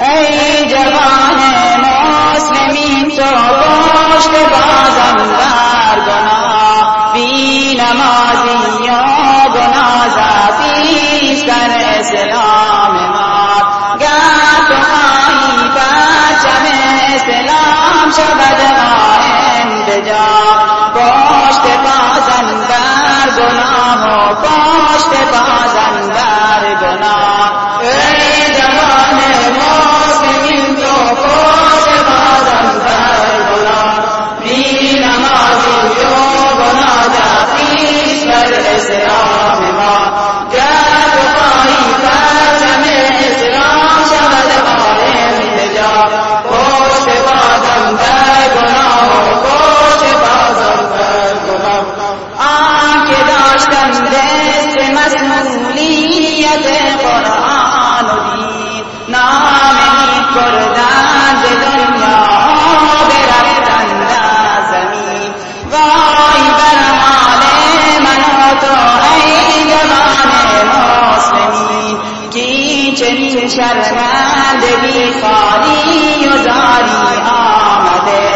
ای جوان مسلمین تو پشت بازم بی نمازی و گناه زفیز چنین شرمندگی خالی و داری آمده.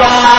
Raja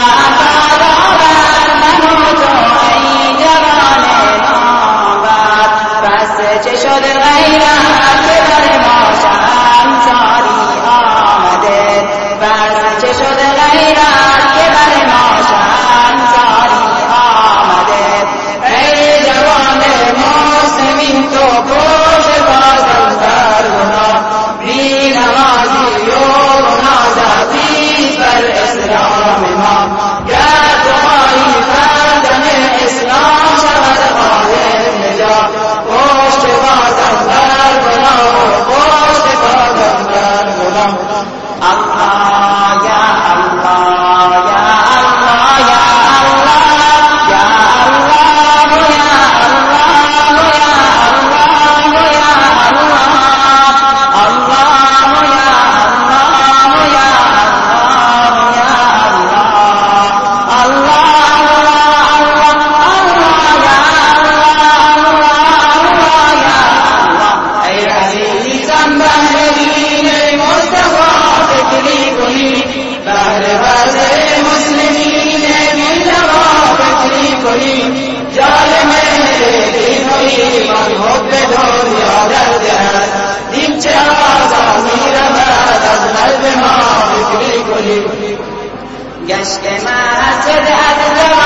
گشت محسد از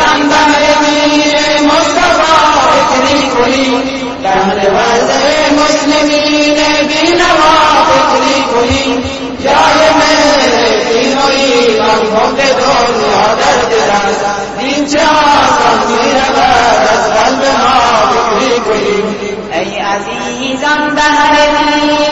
پیغمبر پیش مصطفی فکری و دهنواز مسلمین بینوا فکری کنی جای من تینوی غمگم دنیا در دراز اینجا از قلب ما فکری کنی ای عزیزم دهنواز